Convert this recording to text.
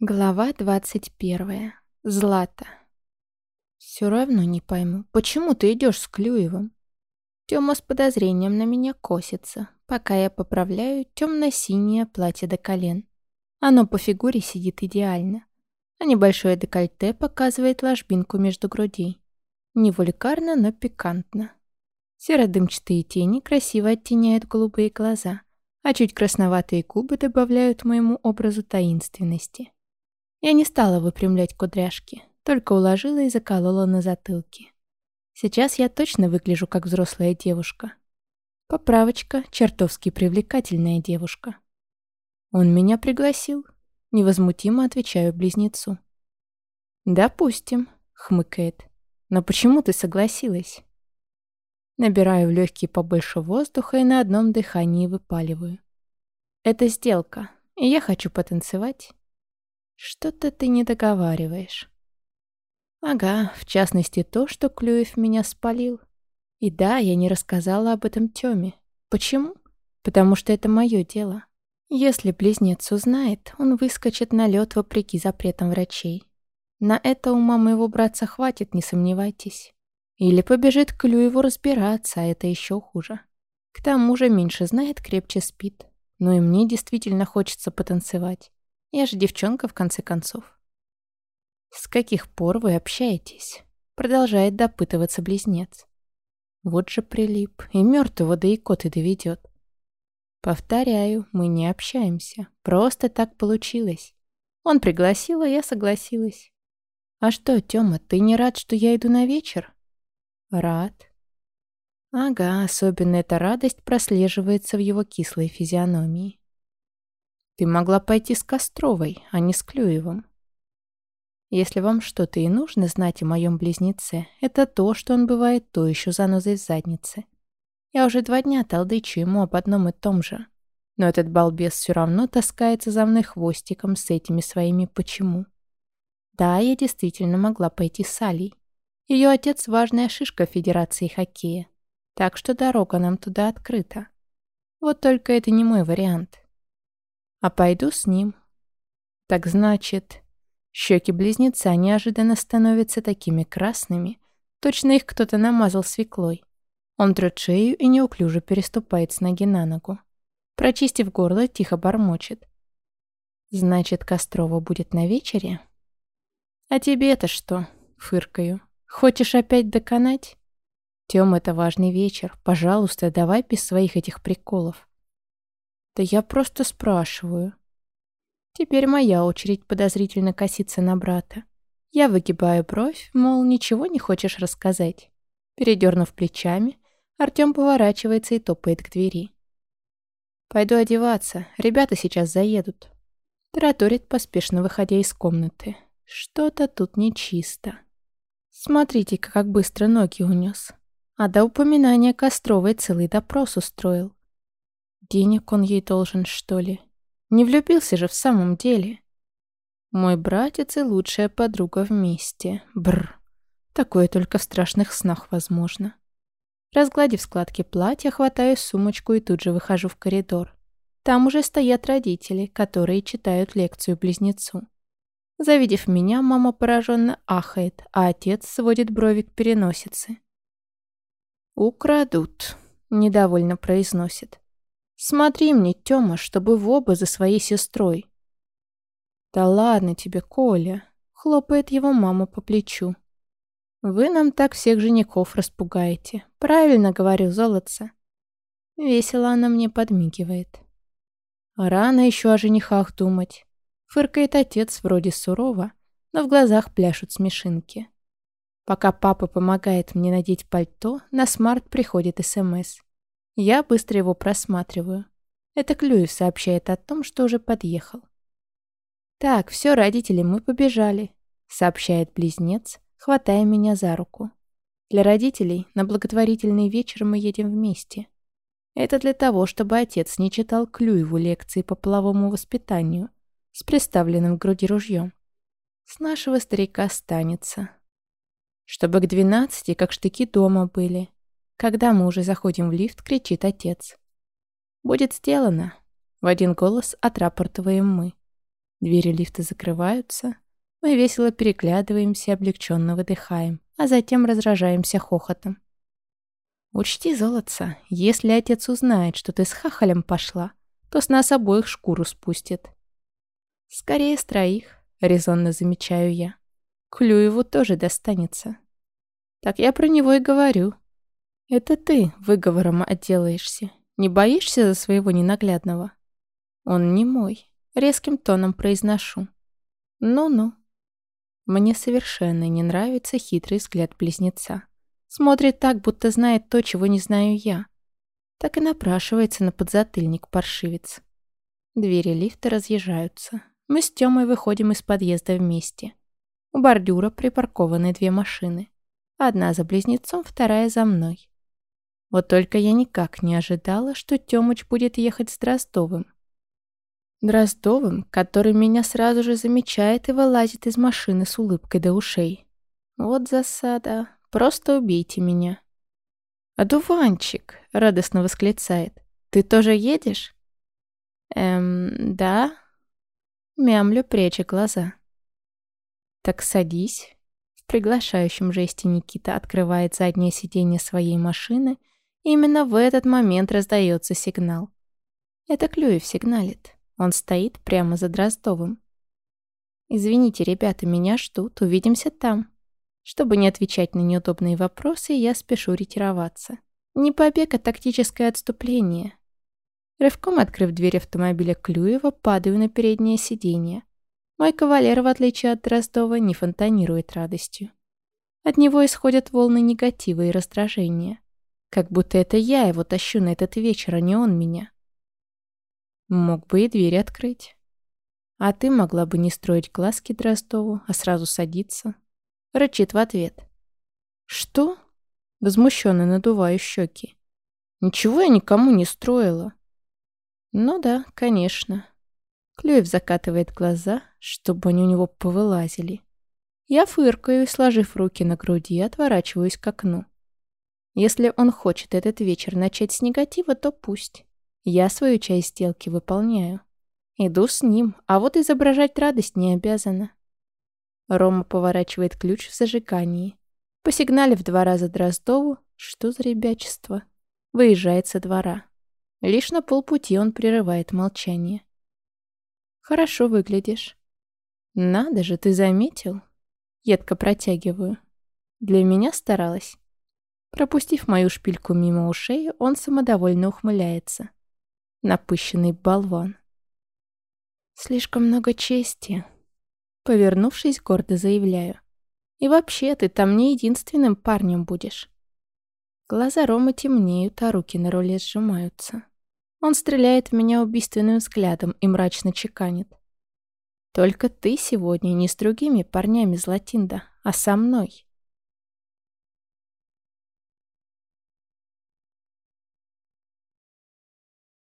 Глава 21. Злата. Все равно не пойму, почему ты идешь с Клюевым? Тёма с подозрением на меня косится, пока я поправляю темно-синее платье до колен. Оно по фигуре сидит идеально, а небольшое декольте показывает ложбинку между грудей. Не вульгарно, но пикантно. Серо-дымчатые тени красиво оттеняют голубые глаза, а чуть красноватые губы добавляют моему образу таинственности. Я не стала выпрямлять кудряшки, только уложила и заколола на затылке. Сейчас я точно выгляжу как взрослая девушка. Поправочка, чертовски привлекательная девушка. Он меня пригласил. Невозмутимо отвечаю близнецу. «Допустим», — хмыкает. «Но почему ты согласилась?» Набираю в легкие побольше воздуха и на одном дыхании выпаливаю. «Это сделка, и я хочу потанцевать что-то ты не договариваешь. Ага, в частности то, что Клюев меня спалил. И да, я не рассказала об этом Тёме. Почему? Потому что это мое дело. Если близнец узнает, он выскочит на лед вопреки запретам врачей. На это ума моего братца хватит, не сомневайтесь. Или побежит к Клюеву разбираться, а это еще хуже. К тому же меньше знает, крепче спит. Но и мне действительно хочется потанцевать. Я же девчонка, в конце концов. «С каких пор вы общаетесь?» Продолжает допытываться близнец. Вот же прилип, и мертвого до икоты доведет. Повторяю, мы не общаемся. Просто так получилось. Он пригласил, а я согласилась. А что, Тёма, ты не рад, что я иду на вечер? Рад. Ага, особенно эта радость прослеживается в его кислой физиономии. Ты могла пойти с Костровой, а не с Клюевым. Если вам что-то и нужно знать о моем близнеце, это то, что он бывает то еще занозой в заднице. Я уже два дня толдычу ему об одном и том же. Но этот балбес все равно таскается за мной хвостиком с этими своими «почему». Да, я действительно могла пойти с Алей. Ее отец – важная шишка Федерации хоккея. Так что дорога нам туда открыта. Вот только это не мой вариант а пойду с ним. Так значит, щеки близнеца неожиданно становятся такими красными, точно их кто-то намазал свеклой. Он трет шею и неуклюже переступает с ноги на ногу. Прочистив горло, тихо бормочет. «Значит, Кострова будет на вечере?» «А тебе-то что?» — фыркаю. «Хочешь опять доконать?» «Тём, это важный вечер. Пожалуйста, давай без своих этих приколов. Да я просто спрашиваю. Теперь моя очередь подозрительно коситься на брата. Я выгибаю бровь, мол, ничего не хочешь рассказать. Передернув плечами, Артем поворачивается и топает к двери. «Пойду одеваться, ребята сейчас заедут». Тараторит, поспешно выходя из комнаты. Что-то тут нечисто. Смотрите-ка, как быстро ноги унес. А до упоминания Костровой целый допрос устроил. Денег он ей должен, что ли? Не влюбился же в самом деле. Мой братец и лучшая подруга вместе. Бр. Такое только в страшных снах возможно. Разгладив складки платья, хватаю сумочку и тут же выхожу в коридор. Там уже стоят родители, которые читают лекцию близнецу. Завидев меня, мама пораженно ахает, а отец сводит брови к переносице. «Украдут», — недовольно произносит. Смотри мне, Тёма, чтобы в оба за своей сестрой. Да ладно тебе, Коля, хлопает его мама по плечу. Вы нам так всех женихов распугаете. Правильно говорю, золотце. Весело она мне подмигивает. Рано еще о женихах думать. Фыркает отец вроде сурово, но в глазах пляшут смешинки. Пока папа помогает мне надеть пальто, на смарт приходит СМС. Я быстро его просматриваю. Это Клюев сообщает о том, что уже подъехал. «Так, все, родители, мы побежали», — сообщает близнец, хватая меня за руку. «Для родителей на благотворительный вечер мы едем вместе. Это для того, чтобы отец не читал Клюеву лекции по половому воспитанию с приставленным к груди ружьем. С нашего старика останется. Чтобы к двенадцати, как штыки дома были, когда мы уже заходим в лифт, кричит отец. «Будет сделано!» В один голос отрапортываем мы. Двери лифта закрываются. Мы весело переглядываемся и облегченно выдыхаем, а затем разражаемся хохотом. Учти, золотца, если отец узнает, что ты с хахалем пошла, то с нас обоих шкуру спустит. Скорее с троих, резонно замечаю я. Клюеву тоже достанется. Так я про него и говорю. Это ты выговором отделаешься. Не боишься за своего ненаглядного? Он не мой. Резким тоном произношу. Ну-ну. Мне совершенно не нравится хитрый взгляд близнеца. Смотрит так, будто знает то, чего не знаю я. Так и напрашивается на подзатыльник паршивец. Двери лифта разъезжаются. Мы с Тёмой выходим из подъезда вместе. У бордюра припаркованы две машины. Одна за близнецом, вторая за мной. Вот только я никак не ожидала, что Тёмыч будет ехать с Дроздовым. Дроздовым, который меня сразу же замечает и вылазит из машины с улыбкой до ушей. Вот засада. Просто убейте меня. «Одуванчик!» — радостно восклицает. «Ты тоже едешь?» «Эм, да». Мямлю, пряча глаза. «Так садись». В приглашающем жесте Никита открывает заднее сиденье своей машины, именно в этот момент раздается сигнал. Это Клюев сигналит. Он стоит прямо за Дроздовым. «Извините, ребята, меня ждут. Увидимся там». Чтобы не отвечать на неудобные вопросы, я спешу ретироваться. Не побег, а тактическое отступление. Рывком открыв дверь автомобиля Клюева, падаю на переднее сиденье. Мой кавалер, в отличие от Дроздова, не фонтанирует радостью. От него исходят волны негатива и раздражения. Как будто это я его тащу на этот вечер, а не он меня. Мог бы и дверь открыть. А ты могла бы не строить глазки Дроздову, а сразу садиться. Рычит в ответ. «Что?» Возмущенно надуваю щеки. «Ничего я никому не строила». «Ну да, конечно». Клюев закатывает глаза, чтобы они у него повылазили. Я фыркаю и, сложив руки на груди, отворачиваюсь к окну. Если он хочет этот вечер начать с негатива, то пусть. Я свою часть сделки выполняю. Иду с ним, а вот изображать радость не обязана. Рома поворачивает ключ в зажигании. Посигналив два раза Дроздову, что за ребячество, выезжает со двора. Лишь на полпути он прерывает молчание. «Хорошо выглядишь». «Надо же, ты заметил?» Едко протягиваю. «Для меня старалась». Пропустив мою шпильку мимо ушей, он самодовольно ухмыляется. Напыщенный болван. «Слишком много чести», Повернувшись, гордо заявляю. «И вообще, ты там не единственным парнем будешь». Глаза Ромы темнеют, а руки на руле сжимаются. Он стреляет в меня убийственным взглядом и мрачно чеканит. «Только ты сегодня не с другими парнями, Златинда, а со мной».